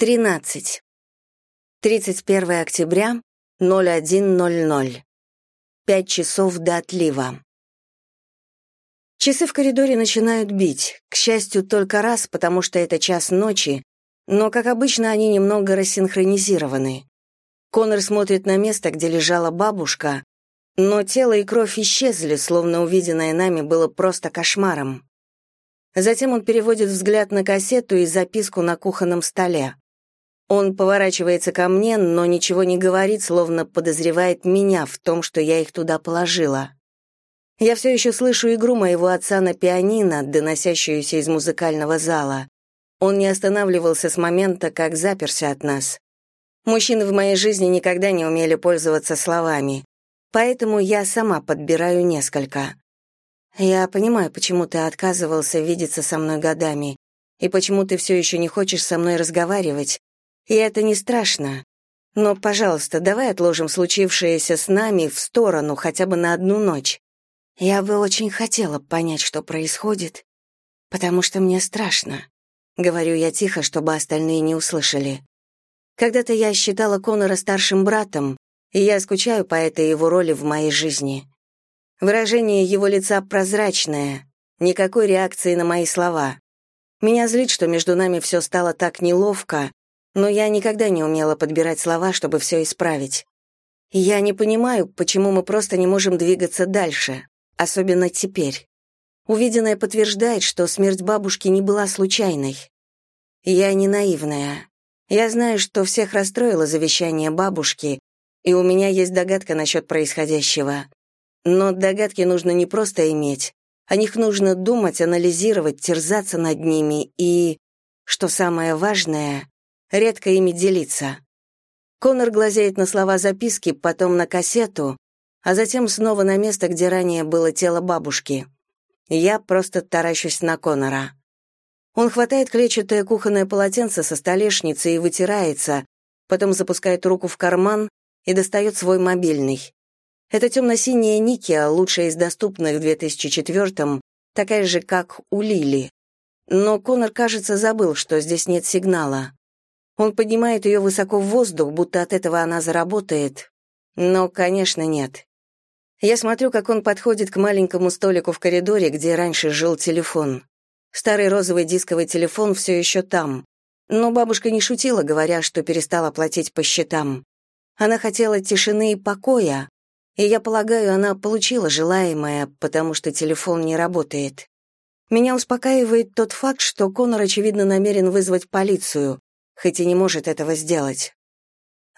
13. 31 октября, 01.00. Пять часов до отлива. Часы в коридоре начинают бить, к счастью, только раз, потому что это час ночи, но, как обычно, они немного рассинхронизированы. Конор смотрит на место, где лежала бабушка, но тело и кровь исчезли, словно увиденное нами было просто кошмаром. Затем он переводит взгляд на кассету и записку на кухонном столе. Он поворачивается ко мне, но ничего не говорит, словно подозревает меня в том, что я их туда положила. Я все еще слышу игру моего отца на пианино, доносящуюся из музыкального зала. Он не останавливался с момента, как заперся от нас. Мужчины в моей жизни никогда не умели пользоваться словами, поэтому я сама подбираю несколько. Я понимаю, почему ты отказывался видеться со мной годами, и почему ты все еще не хочешь со мной разговаривать, и это не страшно. Но, пожалуйста, давай отложим случившееся с нами в сторону хотя бы на одну ночь. Я бы очень хотела понять, что происходит, потому что мне страшно. Говорю я тихо, чтобы остальные не услышали. Когда-то я считала Конора старшим братом, и я скучаю по этой его роли в моей жизни. Выражение его лица прозрачное, никакой реакции на мои слова. Меня злит, что между нами все стало так неловко, но я никогда не умела подбирать слова, чтобы все исправить. Я не понимаю, почему мы просто не можем двигаться дальше, особенно теперь. Увиденное подтверждает, что смерть бабушки не была случайной. Я не наивная. Я знаю, что всех расстроило завещание бабушки, и у меня есть догадка насчет происходящего. Но догадки нужно не просто иметь, о них нужно думать, анализировать, терзаться над ними и, что самое важное, редко ими делиться. Конор глазеет на слова записки, потом на кассету, а затем снова на место, где ранее было тело бабушки. Я просто таращусь на Конора. Он хватает клетчатое кухонное полотенце со столешницы и вытирается, потом запускает руку в карман и достает свой мобильный. Это темно-синяя Никия, лучшая из доступных в 2004-м, такая же, как у Лили. Но Конор, кажется, забыл, что здесь нет сигнала. Он поднимает ее высоко в воздух, будто от этого она заработает. Но, конечно, нет. Я смотрю, как он подходит к маленькому столику в коридоре, где раньше жил телефон. Старый розовый дисковый телефон все еще там. Но бабушка не шутила, говоря, что перестала платить по счетам. Она хотела тишины и покоя, и я полагаю, она получила желаемое, потому что телефон не работает. Меня успокаивает тот факт, что Конор, очевидно, намерен вызвать полицию, хоть и не может этого сделать.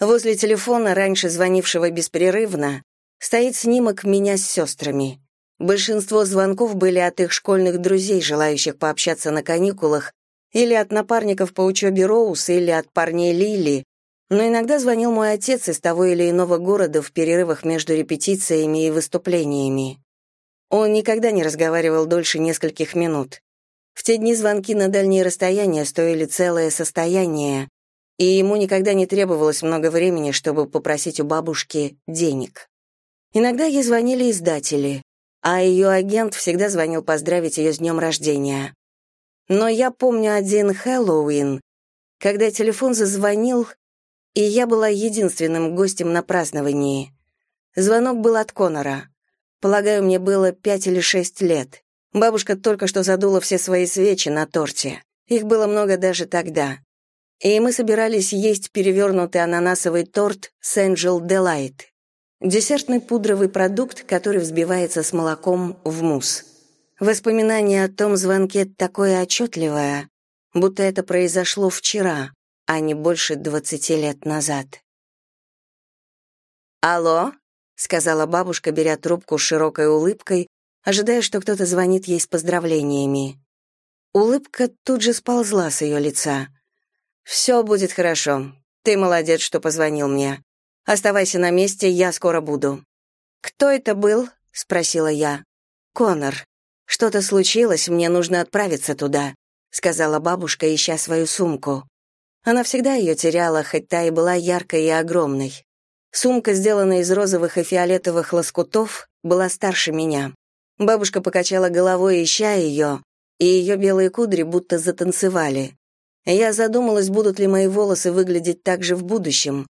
Возле телефона, раньше звонившего беспрерывно, стоит снимок меня с сестрами. Большинство звонков были от их школьных друзей, желающих пообщаться на каникулах, или от напарников по учебе Роуз, или от парней Лили, но иногда звонил мой отец из того или иного города в перерывах между репетициями и выступлениями. Он никогда не разговаривал дольше нескольких минут. В те дни звонки на дальние расстояния стоили целое состояние, и ему никогда не требовалось много времени, чтобы попросить у бабушки денег. Иногда ей звонили издатели, а ее агент всегда звонил поздравить ее с днем рождения. Но я помню один Хэллоуин, когда телефон зазвонил, и я была единственным гостем на праздновании. Звонок был от Конора. Полагаю, мне было пять или шесть лет. Бабушка только что задула все свои свечи на торте. Их было много даже тогда. И мы собирались есть перевернутый ананасовый торт с Angel Delight. Десертный пудровый продукт, который взбивается с молоком в мусс. Воспоминание о том звонке такое отчетливое, будто это произошло вчера, а не больше двадцати лет назад. «Алло?» — сказала бабушка, беря трубку с широкой улыбкой, ожидая, что кто-то звонит ей с поздравлениями. Улыбка тут же сползла с ее лица. «Все будет хорошо. Ты молодец, что позвонил мне. Оставайся на месте, я скоро буду». «Кто это был?» — спросила я. «Конор. Что-то случилось, мне нужно отправиться туда», — сказала бабушка, ища свою сумку. Она всегда ее теряла, хоть та и была яркой и огромной. Сумка, сделанная из розовых и фиолетовых лоскутов, была старше меня. Бабушка покачала головой, ища ее, и ее белые кудри будто затанцевали. Я задумалась, будут ли мои волосы выглядеть так же в будущем.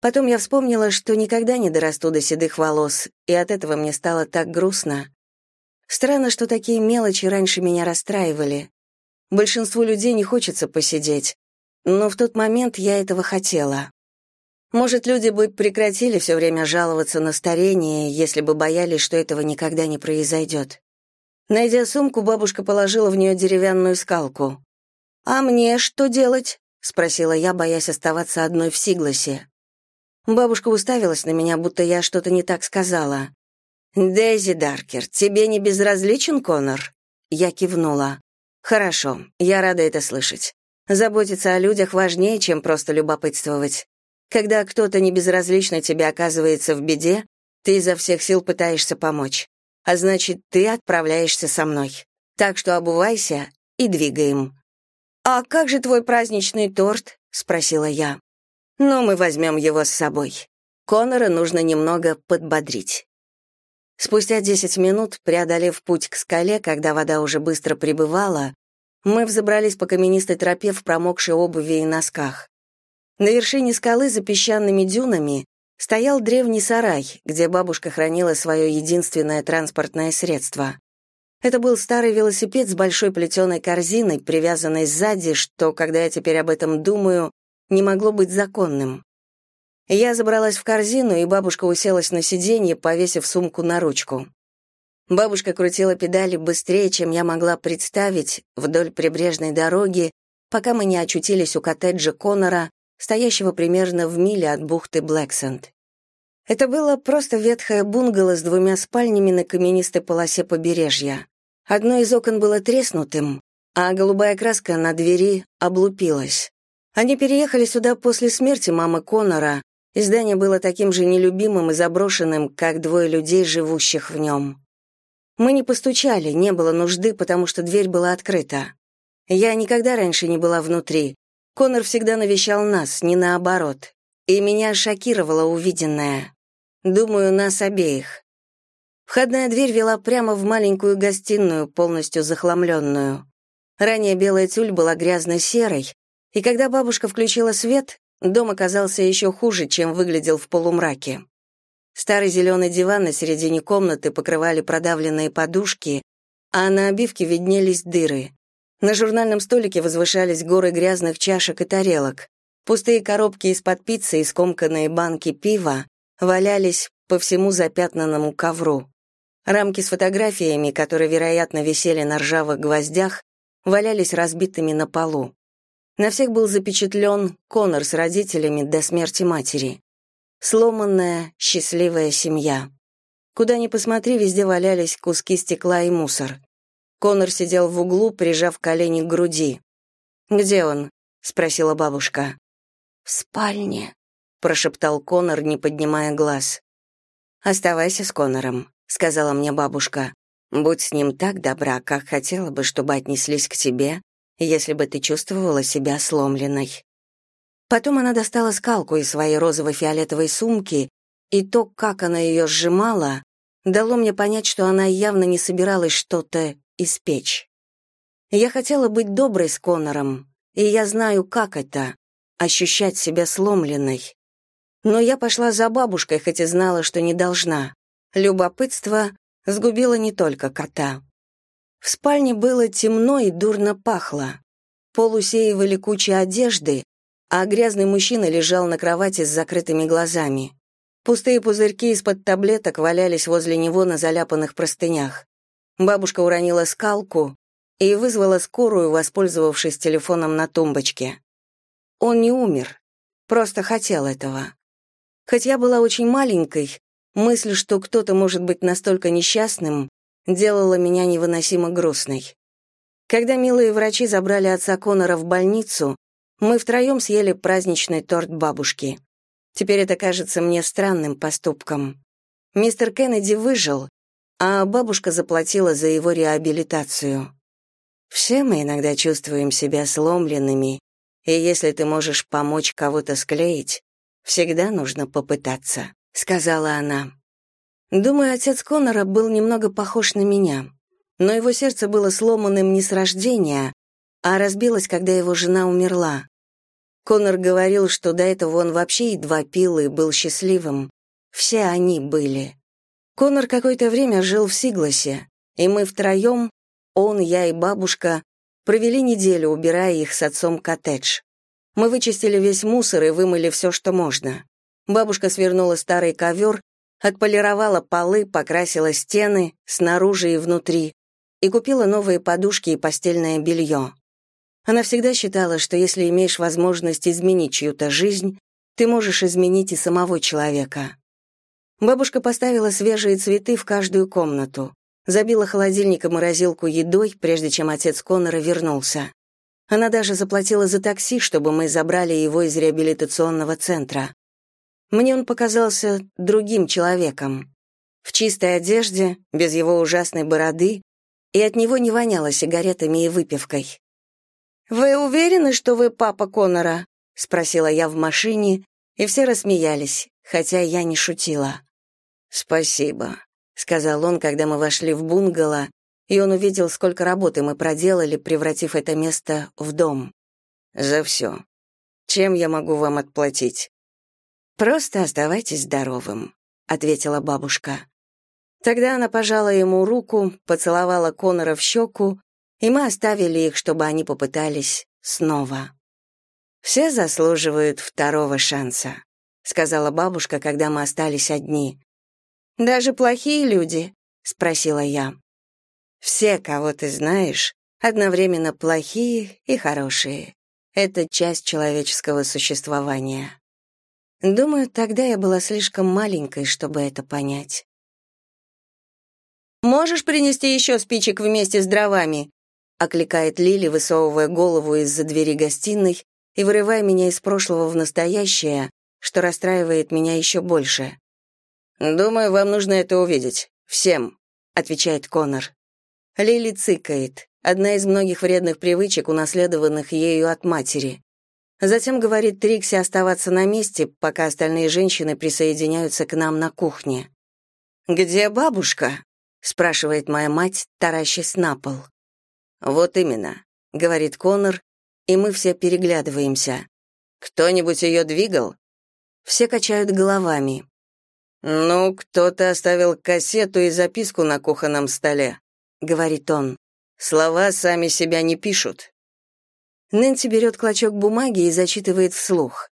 Потом я вспомнила, что никогда не дорасту до седых волос, и от этого мне стало так грустно. Странно, что такие мелочи раньше меня расстраивали. Большинству людей не хочется посидеть, но в тот момент я этого хотела. Может, люди бы прекратили все время жаловаться на старение, если бы боялись, что этого никогда не произойдет. Найдя сумку, бабушка положила в нее деревянную скалку. «А мне что делать?» — спросила я, боясь оставаться одной в Сигласе. Бабушка уставилась на меня, будто я что-то не так сказала. «Дейзи Даркер, тебе не безразличен Конор?» Я кивнула. «Хорошо, я рада это слышать. Заботиться о людях важнее, чем просто любопытствовать. Когда кто-то не безразлично тебе оказывается в беде, ты изо всех сил пытаешься помочь. А значит, ты отправляешься со мной. Так что обувайся и двигаем». «А как же твой праздничный торт?» — спросила я. «Ну, мы возьмем его с собой. Конора нужно немного подбодрить». Спустя десять минут, преодолев путь к скале, когда вода уже быстро прибывала, мы взобрались по каменистой тропе в промокшей обуви и носках. На вершине скалы за песчаными дюнами стоял древний сарай, где бабушка хранила свое единственное транспортное средство. Это был старый велосипед с большой плетеной корзиной, привязанной сзади, что, когда я теперь об этом думаю, не могло быть законным. Я забралась в корзину, и бабушка уселась на сиденье, повесив сумку на ручку. Бабушка крутила педали быстрее, чем я могла представить, вдоль прибрежной дороги, пока мы не очутились у коттеджа Конора, стоящего примерно в миле от бухты Блэксенд. Это было просто ветхое бунгало с двумя спальнями на каменистой полосе побережья. Одно из окон было треснутым, а голубая краска на двери облупилась. Они переехали сюда после смерти мамы Конора, и здание было таким же нелюбимым и заброшенным, как двое людей, живущих в нем. Мы не постучали, не было нужды, потому что дверь была открыта. Я никогда раньше не была внутри. Конор всегда навещал нас, не наоборот. И меня шокировало увиденное. Думаю, нас обеих. Входная дверь вела прямо в маленькую гостиную, полностью захламленную. Ранее белая тюль была грязно-серой, и когда бабушка включила свет, Дом оказался еще хуже, чем выглядел в полумраке. Старый зеленый диван на середине комнаты покрывали продавленные подушки, а на обивке виднелись дыры. На журнальном столике возвышались горы грязных чашек и тарелок. Пустые коробки из-под пиццы и скомканные банки пива валялись по всему запятнанному ковру. Рамки с фотографиями, которые, вероятно, висели на ржавых гвоздях, валялись разбитыми на полу. На всех был запечатлен Конор с родителями до смерти матери. Сломанная, счастливая семья. Куда ни посмотри, везде валялись куски стекла и мусор. Конор сидел в углу, прижав колени к груди. «Где он?» — спросила бабушка. «В спальне», — прошептал Конор, не поднимая глаз. «Оставайся с Конором», — сказала мне бабушка. «Будь с ним так добра, как хотела бы, чтобы отнеслись к тебе если бы ты чувствовала себя сломленной. Потом она достала скалку из своей розово-фиолетовой сумки, и то, как она ее сжимала, дало мне понять, что она явно не собиралась что-то испечь. Я хотела быть доброй с Конором, и я знаю, как это — ощущать себя сломленной. Но я пошла за бабушкой, хоть и знала, что не должна. Любопытство сгубило не только кота. В спальне было темно и дурно пахло. Пол усеивали куча одежды, а грязный мужчина лежал на кровати с закрытыми глазами. Пустые пузырьки из-под таблеток валялись возле него на заляпанных простынях. Бабушка уронила скалку и вызвала скорую, воспользовавшись телефоном на тумбочке. Он не умер, просто хотел этого. Хоть я была очень маленькой, мысль, что кто-то может быть настолько несчастным, делала меня невыносимо грустной. Когда милые врачи забрали отца Конора в больницу, мы втроем съели праздничный торт бабушки. Теперь это кажется мне странным поступком. Мистер Кеннеди выжил, а бабушка заплатила за его реабилитацию. Все мы иногда чувствуем себя сломленными, и если ты можешь помочь кого-то склеить, всегда нужно попытаться, сказала она. Думаю, отец Конора был немного похож на меня, но его сердце было сломанным не с рождения, а разбилась, когда его жена умерла. Конор говорил, что до этого он вообще едва пил и был счастливым. Все они были. Конор какое-то время жил в Сигласе, и мы втроем, он, я и бабушка, провели неделю, убирая их с отцом коттедж. Мы вычистили весь мусор и вымыли все, что можно. Бабушка свернула старый ковер, отполировала полы, покрасила стены, снаружи и внутри, и купила новые подушки и постельное белье. Она всегда считала, что если имеешь возможность изменить чью-то жизнь, ты можешь изменить и самого человека. Бабушка поставила свежие цветы в каждую комнату, забила холодильник и морозилку едой, прежде чем отец Коннора вернулся. Она даже заплатила за такси, чтобы мы забрали его из реабилитационного центра. Мне он показался другим человеком. В чистой одежде, без его ужасной бороды, и от него не воняло сигаретами и выпивкой. «Вы уверены, что вы папа Конора?» — спросила я в машине, и все рассмеялись, хотя я не шутила. «Спасибо», — сказал он, когда мы вошли в бунгало, и он увидел, сколько работы мы проделали, превратив это место в дом. «За все. Чем я могу вам отплатить?» «Просто оставайтесь здоровым», — ответила бабушка. Тогда она пожала ему руку, поцеловала Конора в щеку и мы оставили их, чтобы они попытались снова. «Все заслуживают второго шанса», — сказала бабушка, когда мы остались одни. «Даже плохие люди?» — спросила я. «Все, кого ты знаешь, одновременно плохие и хорошие. Это часть человеческого существования». Думаю, тогда я была слишком маленькой, чтобы это понять. «Можешь принести еще спичек вместе с дровами?» окликает Лили, высовывая голову из-за двери гостиной и вырывая меня из прошлого в настоящее, что расстраивает меня еще больше. «Думаю, вам нужно это увидеть. Всем», — отвечает Конор. Лили цыкает, одна из многих вредных привычек, унаследованных ею от матери. Затем говорит Трикси оставаться на месте, пока остальные женщины присоединяются к нам на кухне. «Где бабушка?» — спрашивает моя мать, таращась на пол. «Вот именно», — говорит Коннор, и мы все переглядываемся. «Кто-нибудь ее двигал?» Все качают головами. «Ну, кто-то оставил кассету и записку на кухонном столе», — говорит он. «Слова сами себя не пишут». Нэнси берет клочок бумаги и зачитывает вслух.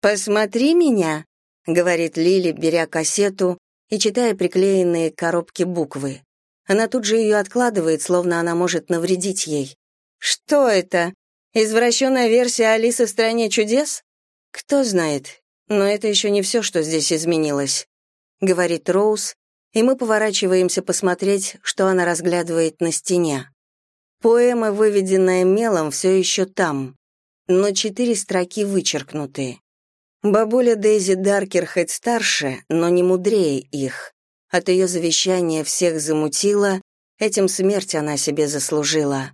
«Посмотри меня», — говорит Лили, беря кассету и читая приклеенные к коробке буквы. Она тут же ее откладывает, словно она может навредить ей. «Что это? Извращенная версия Алисы в стране чудес?» «Кто знает, но это еще не все, что здесь изменилось», — говорит Роуз, и мы поворачиваемся посмотреть, что она разглядывает на стене. Поэма, выведенная мелом, все еще там, но четыре строки вычеркнуты. Бабуля Дейзи Даркер хоть старше, но не мудрее их. От ее завещания всех замутило, этим смерть она себе заслужила.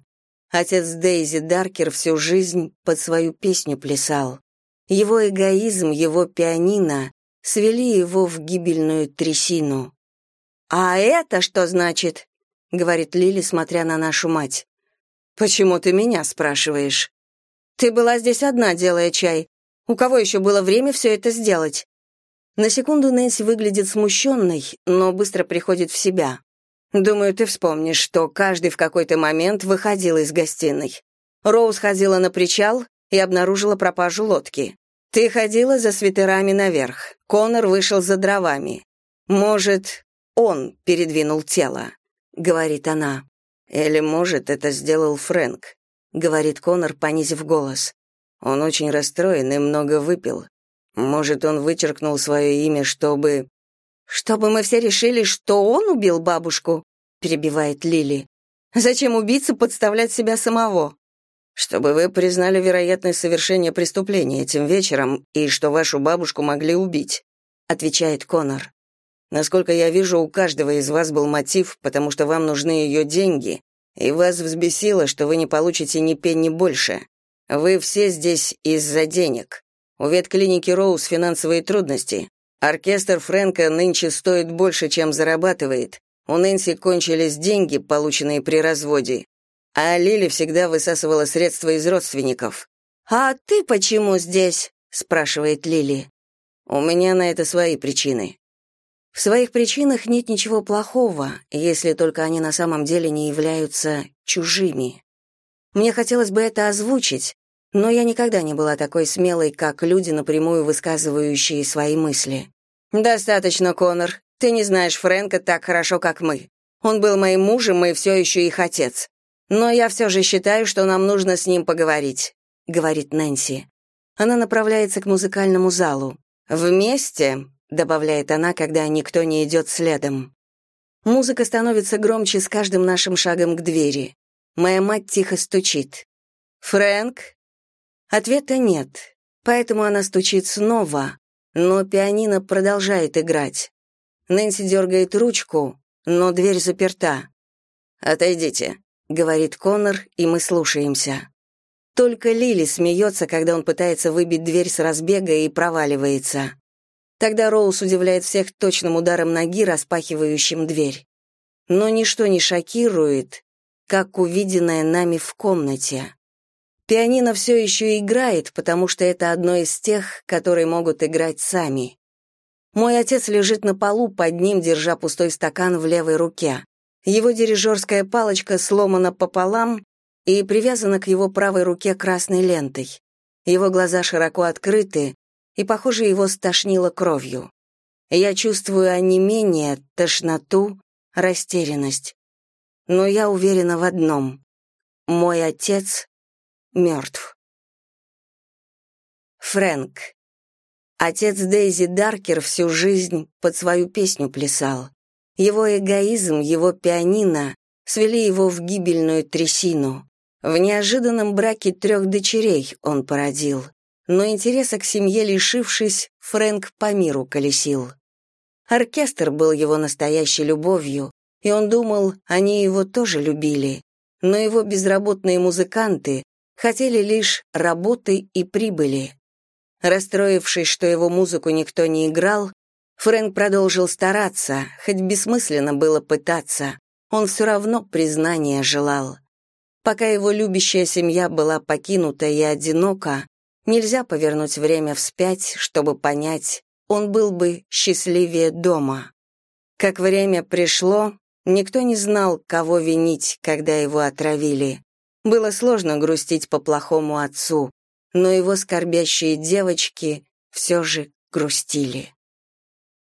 Отец Дейзи Даркер всю жизнь под свою песню плясал. Его эгоизм, его пианино свели его в гибельную трясину. «А это что значит?» — говорит Лили, смотря на нашу мать. «Почему ты меня спрашиваешь?» «Ты была здесь одна, делая чай. У кого еще было время все это сделать?» На секунду Нэнси выглядит смущенной, но быстро приходит в себя. «Думаю, ты вспомнишь, что каждый в какой-то момент выходил из гостиной. Роуз ходила на причал и обнаружила пропажу лодки. Ты ходила за свитерами наверх. Конор вышел за дровами. Может, он передвинул тело», — говорит она. «Или, может, это сделал Фрэнк», — говорит Конор, понизив голос. «Он очень расстроен и много выпил. Может, он вычеркнул свое имя, чтобы... «Чтобы мы все решили, что он убил бабушку?» — перебивает Лили. «Зачем убийце подставлять себя самого?» «Чтобы вы признали вероятность совершения преступления этим вечером и что вашу бабушку могли убить», — отвечает Конор. «Насколько я вижу, у каждого из вас был мотив, потому что вам нужны ее деньги, и вас взбесило, что вы не получите ни пенни больше. Вы все здесь из-за денег. У ветклиники Роуз финансовые трудности. Оркестр Фрэнка нынче стоит больше, чем зарабатывает. У Нэнси кончились деньги, полученные при разводе. А Лили всегда высасывала средства из родственников. «А ты почему здесь?» — спрашивает Лили. «У меня на это свои причины». В своих причинах нет ничего плохого, если только они на самом деле не являются чужими. Мне хотелось бы это озвучить, но я никогда не была такой смелой, как люди, напрямую высказывающие свои мысли. «Достаточно, Конор. Ты не знаешь Фрэнка так хорошо, как мы. Он был моим мужем и все еще их отец. Но я все же считаю, что нам нужно с ним поговорить», — говорит Нэнси. Она направляется к музыкальному залу. «Вместе», — добавляет она, когда никто не идет следом. Музыка становится громче с каждым нашим шагом к двери. Моя мать тихо стучит. «Фрэнк?» Ответа нет, поэтому она стучит снова, но пианино продолжает играть. Нэнси дергает ручку, но дверь заперта. «Отойдите», — говорит Коннор, и мы слушаемся. Только Лили смеется, когда он пытается выбить дверь с разбега и проваливается. Тогда Роуз удивляет всех точным ударом ноги, распахивающим дверь. Но ничто не шокирует, как увиденное нами в комнате. Пианино все еще играет, потому что это одно из тех, которые могут играть сами. Мой отец лежит на полу под ним, держа пустой стакан в левой руке. Его дирижерская палочка сломана пополам и привязана к его правой руке красной лентой. Его глаза широко открыты, и, похоже, его стошнило кровью. Я чувствую онемение, тошноту, растерянность. Но я уверена в одном. Мой отец мертв. Фрэнк. Отец Дейзи Даркер всю жизнь под свою песню плясал. Его эгоизм, его пианино свели его в гибельную трясину. В неожиданном браке трех дочерей он породил. Но интереса к семье лишившись, Фрэнк по миру колесил. Оркестр был его настоящей любовью, и он думал, они его тоже любили. Но его безработные музыканты хотели лишь работы и прибыли. Расстроившись, что его музыку никто не играл, Фрэнк продолжил стараться, хоть бессмысленно было пытаться. Он все равно признания желал. Пока его любящая семья была покинута и одинока, нельзя повернуть время вспять, чтобы понять, он был бы счастливее дома. Как время пришло, никто не знал, кого винить, когда его отравили. Было сложно грустить по плохому отцу, но его скорбящие девочки все же грустили.